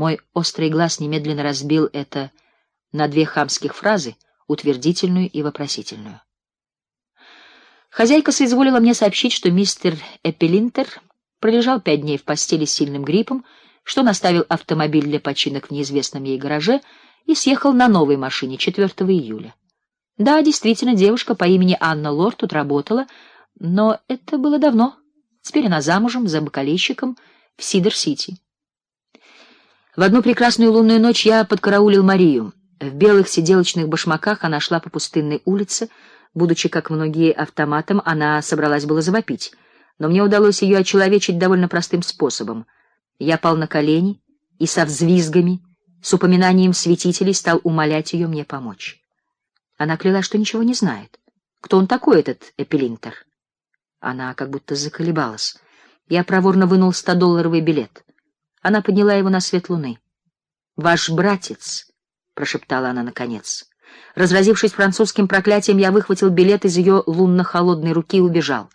Мой острый глаз немедленно разбил это на две хамских фразы, утвердительную и вопросительную. Хозяйка соизволила мне сообщить, что мистер Эпелинтер пролежал пять дней в постели с сильным гриппом, что наставил автомобиль для починок в неизвестном ей гараже и съехал на новой машине 4 июля. Да, действительно, девушка по имени Анна Лорд тут работала, но это было давно. Теперь она замужем за бакалейщиком в Сидер-Сити. В одну прекрасную лунную ночь я подкараулил Марию. В белых сиделочных башмаках она шла по пустынной улице, будучи как многие автоматом, она собралась было завопить, но мне удалось ее очеловечить довольно простым способом. Я пал на колени и со взвизгами, с упоминанием святителей стал умолять ее мне помочь. Она клялась, что ничего не знает. Кто он такой этот Эпилинтер? Она как будто заколебалась. Я проворно вынул стодолларовый билет. Она подняла его на свет луны. Ваш братец, прошептала она наконец. Разразившись французским проклятием, я выхватил билет из ее лунно-холодной руки и убежал.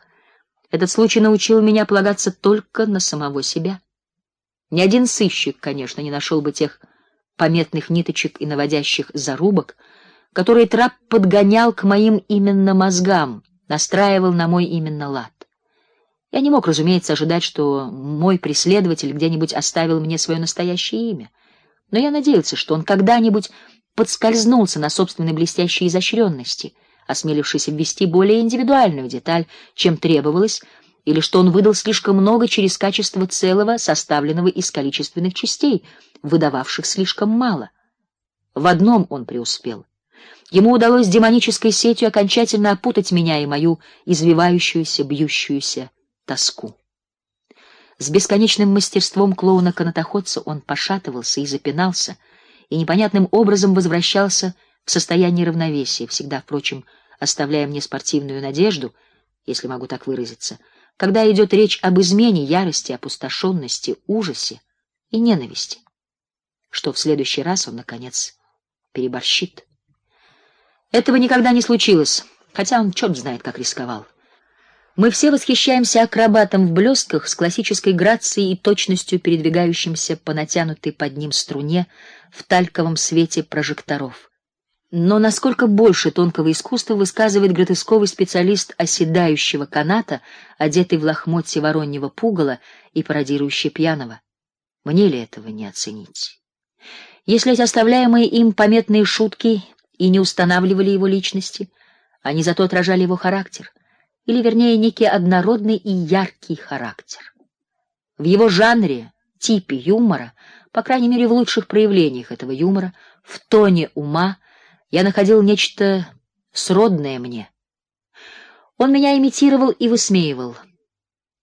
Этот случай научил меня полагаться только на самого себя. Ни один сыщик, конечно, не нашел бы тех пометных ниточек и наводящих зарубок, которые трап подгонял к моим именно мозгам, настраивал на мой именно лад. Я не мог, разумеется, ожидать, что мой преследователь где-нибудь оставил мне свое настоящее имя, но я надеялся, что он когда-нибудь подскользнулся на собственной блестящей изощренности, осмелившись ввести более индивидуальную деталь, чем требовалось, или что он выдал слишком много через качество целого, составленного из количественных частей, выдававших слишком мало. В одном он преуспел. Ему удалось демонической сетью окончательно опутать меня и мою извивающуюся, бьющуюся тоску. С бесконечным мастерством клоуна-канатоходца он пошатывался и запинался, и непонятным образом возвращался в состояние равновесия, всегда, впрочем, оставляя мне спортивную надежду, если могу так выразиться, когда идет речь об измене, ярости, опустошенности, ужасе и ненависти, что в следующий раз он наконец переборщит. Этого никогда не случилось, хотя он черт знает, как рисковал. Мы все восхищаемся акробатом в блесках с классической грацией и точностью передвигающимся по натянутой под ним струне в тальковом свете прожекторов. Но насколько больше тонкого искусства высказывает гротесковый специалист оседающего каната, одетый в лохмотья вороньего пугала и пародирующий пьяного. Мне ли этого не оценить? Если эти оставляемые им пометные шутки и не устанавливали его личности, они зато отражали его характер, или вернее некий однородный и яркий характер. В его жанре, типе юмора, по крайней мере в лучших проявлениях этого юмора, в тоне ума я находил нечто сродное мне. Он меня имитировал и высмеивал.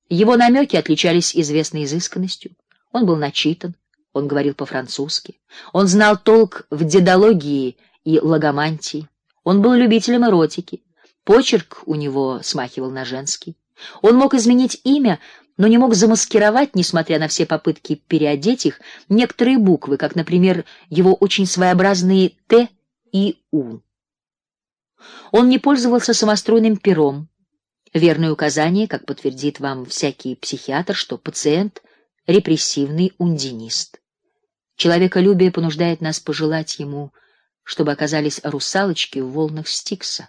Его намеки отличались известной изысканностью. Он был начитан, он говорил по-французски, он знал толк в дедологии и логомантии. Он был любителем эротики. Почерк у него смахивал на женский. Он мог изменить имя, но не мог замаскировать, несмотря на все попытки переодеть их, некоторые буквы, как, например, его очень своеобразные Т и У. Он не пользовался самостройным пером. Верное указание, как подтвердит вам всякий психиатр, что пациент репрессивный ундинист. Человеколюбие понуждает нас пожелать ему чтобы оказались русалочки в волнах Стикса.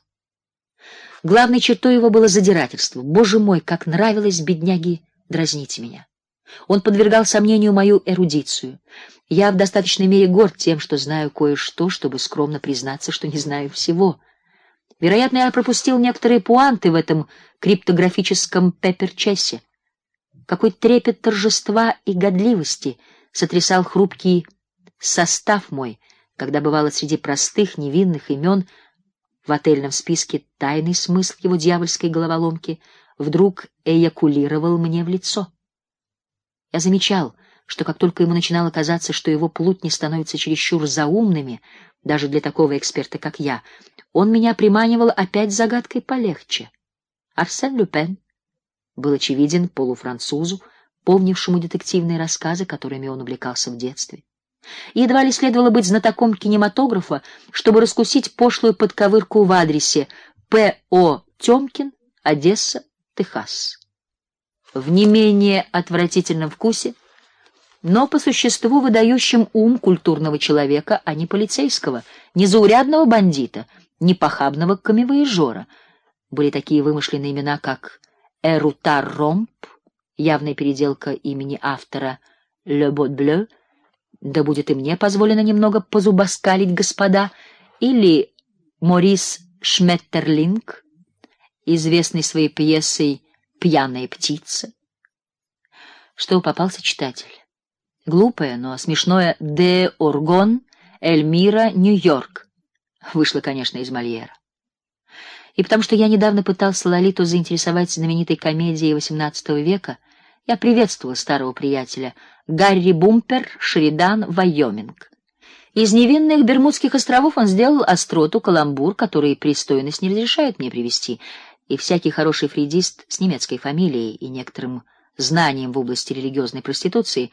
Главной чертой его было задирательство. Боже мой, как нравилось бедняге дразнить меня. Он подвергал сомнению мою эрудицию. Я в достаточной мере горд тем, что знаю кое-что, чтобы скромно признаться, что не знаю всего. Вероятно, я пропустил некоторые пуанты в этом криптографическом пепперчессе. Какой трепет торжества и годливости сотрясал хрупкий состав мой, когда бывало среди простых невинных имен в отельном списке тайный смысл его дьявольской головоломки вдруг эякулировал мне в лицо. Я замечал, что как только ему начинало казаться, что его плутни становятся чересчур заумными, даже для такого эксперта, как я, он меня приманивал опять загадкой полегче. Арсен Люпен был очевиден полуфранцузу, помнившему детективные рассказы, которыми он увлекался в детстве. Едва ли следовало быть знатоком кинематографа, чтобы раскусить пошлую подковырку в адресе П.О. Тёмкин, Одесса, Техас. В не менее отвратительном вкусе но по существу выдающим ум культурного человека, а не полицейского, не заурядного бандита, не похабного камевояжера. Были такие вымышленные имена, как Эрутар Ромп, явная переделка имени автора Le Bot Bleu, да будет и мне позволено немного позубоскалить, господа, или Морис Шметтерлинг, известный своей пьесой Пьяная птица. Что попался читатель. Глупое, но смешное Де Оргон, Эльмира, Нью-Йорк. Вышло, конечно, из Мольера. И потому что я недавно пытался Лолиту заинтересовать знаменитой комедией XVIII века, я приветствовал старого приятеля Гарри Бумпер, Шеридан, Вайоминг. Из невинных Бермудских островов он сделал остроту, каламбур, который пристойность не разрешает мне привести, и всякий хороший фрейдист с немецкой фамилией и некоторым знанием в области религиозной проституции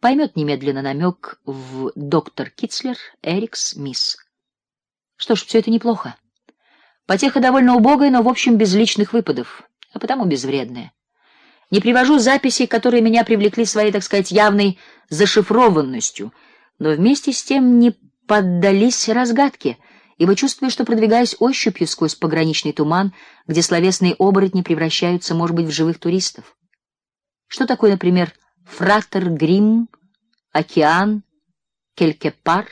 поймет немедленно намек в доктор Китцлер, Эрикс, мисс. Что ж, все это неплохо. Потеха довольно убогая, но в общем без личных выпадов, а потому безвредная. Не привожу записей, которые меня привлекли своей, так сказать, явной зашифрованностью, но вместе с тем не поддались разгадке, ибо чувствую, что продвигаюсь ощупью сквозь пограничный туман, где словесные оборотни превращаются, может быть, в живых туристов. Что такое, например, фратер Грим, океан, келькепар?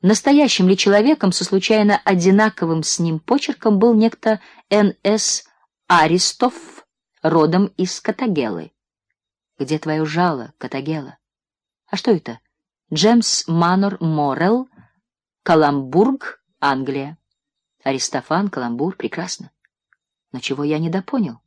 Настоящим ли человеком со случайно одинаковым с ним почерком был некто Н.С. Аристов? Родом из Катагелы. Где твое жало, Катагела? А что это? Джеймс Манор Моррелл, Каламбург, Англия. Аристофан, Каламбур, прекрасно. Но чего я недопонял?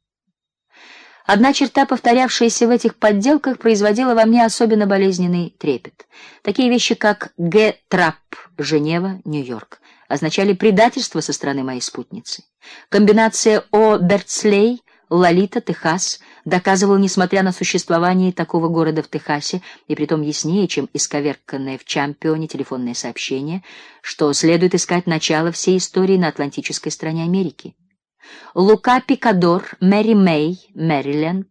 Одна черта, повторявшаяся в этих подделках, производила во мне особенно болезненный трепет. Такие вещи, как Г. Трап, Женева, Нью-Йорк, означали предательство со стороны моей спутницы. Комбинация О. Берцлей Лолита, Техас, доказывал, несмотря на существование такого города в Техасе, и притом яснее, чем исковерканное в Чампионе телефонное сообщение, что следует искать начало всей истории на атлантической стороне Америки. Лука Пикадор, Мэри Мэй, Мэриленд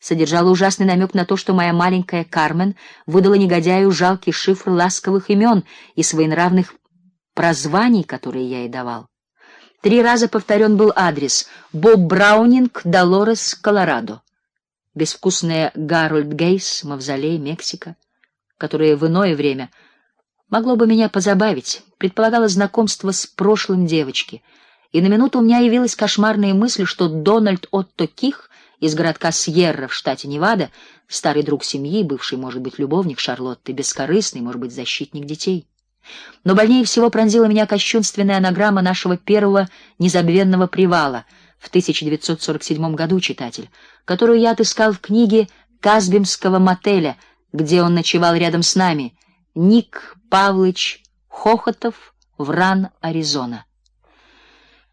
содержала ужасный намек на то, что моя маленькая Кармен выдала негодяю жалкий шифр ласковых имен и своенравных прозваний, которые я ей давал. Три раза повторен был адрес: Боб Браунинг, Долорес, Колорадо. Безвкусная Гарольд Гейс, мавзолей, Мексика, которое в иное время могло бы меня позабавить, предполагало знакомство с прошлым девочки. И на минуту у меня явилась кошмарная мысль, что Дональд Отто Ких из городка Сьерра в штате Невада, старый друг семьи, бывший, может быть, любовник Шарлотты, бескорыстный, может быть, защитник детей. Но больнее всего пронзила меня кощунственная анаграмма нашего первого незабвенного привала в 1947 году, читатель, которую я отыскал в книге Казбимского мотеля, где он ночевал рядом с нами. Ник Павлович Хохотов, Вран, Аризона.